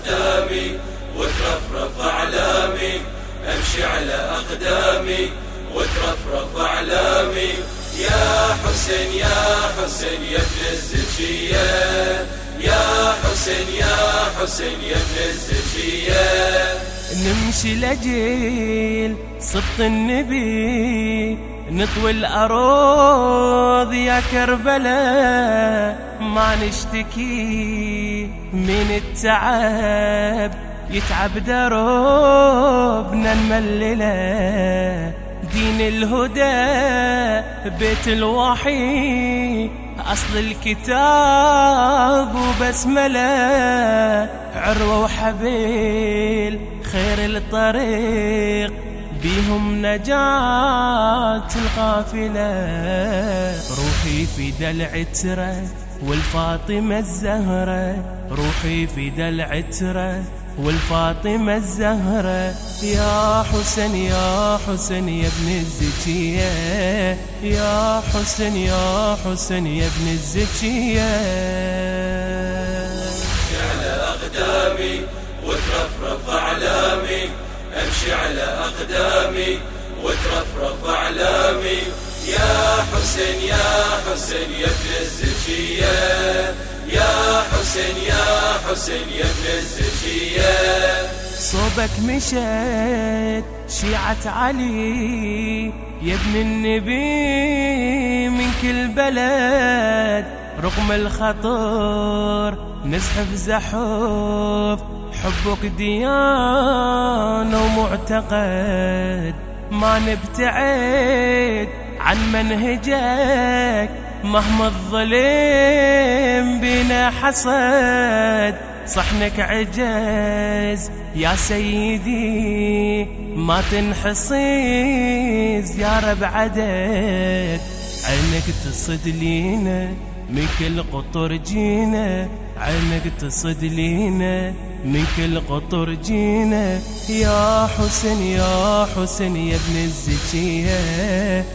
أقدامي وترفرف أعلامي. أمشي على أقدامي وترفرف أعلامي. يا حسين يا حسين يا ابن الزكية. يا حسين يا حسين يا ابن الزكية. نمشي لجيل صبط النبي نطوي الأرض يا كربلاء. ما نشتكي من التعب يتعب دربنا المللة دين الهدى بيت الوحي أصل الكتاب وبسملة عروة وحبيل خير الطريق بهم نجاة القافلة روحي في دلع ترى والفاطمة الزهرة روحي في دلع ترى والفاطمة الزهرة يا حسن يا حسن يا ابن الزكية. يا حسن يا حسن يا ابن الزكية. على أقدامي وترفرف أعلامي. أمشي على أقدامي وترفرف أعلامي. يا حسين يا حسين يا ابن الزكية. يا حسين يا حسين يا ابن الزكية. صوبك مشت شيعة علي. يا ابن النبي من كل بلد. رغم الخطر نزحف زحف حبك ديانة ومعتقد. ما نبتعد عن منهجك مهما الظلم بنا حصد. صحنك عجز يا سيدي ما تنحصي زيارة بعدد عينك تصد لينا من كل قطر جينا عينك تصد لينا من كل قطر جينا. يا حسن يا حسن يا ابن الزكية.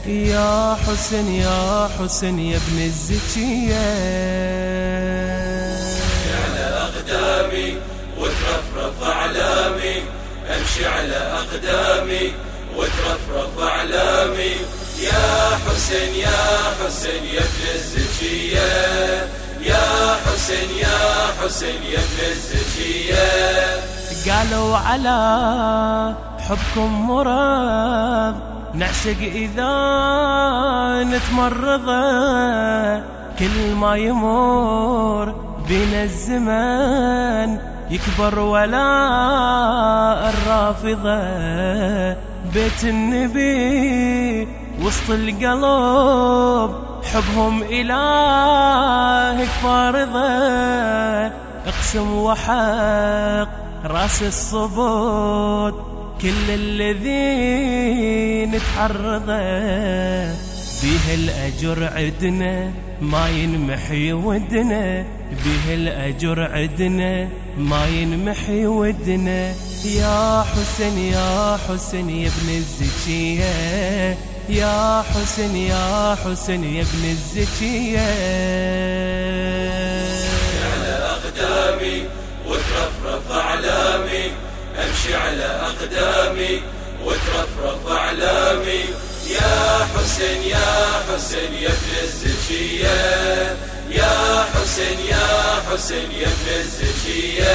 يا حسن يا حسن يا ابن الزكية. على أقدامي وترفرف أعلامي. أمشي على أقدامي وترفرف أعلامي. يا حسين يا حسين يا ابن الزكية. يا حسين يا حسين يا ابن الزكية. قالوا على حبكم مرض نعشق إذا نتمرض. كل ما يمر بنا الزمن يكبر ولا الرافضة. بيت النبي وسط القلب حبهم إلهك فارضة. اقسم وحق رأس الصبوت كل الذين تعرضه بيه الأجر عدنا ما ينمحي ودنا بيه الأجر عدنا ما ينمحي ودنا يا حسن يا حسن يا ابن الزكية. يا حسن يا حسن يا ابن الزكية. على أقدامي وترفرف أعلامي. أمشي على أقدامي وترفرف أعلامي. يا حسين يا حسين يا ابن الزكية. يا حسين يا حسين يا ابن الزكية.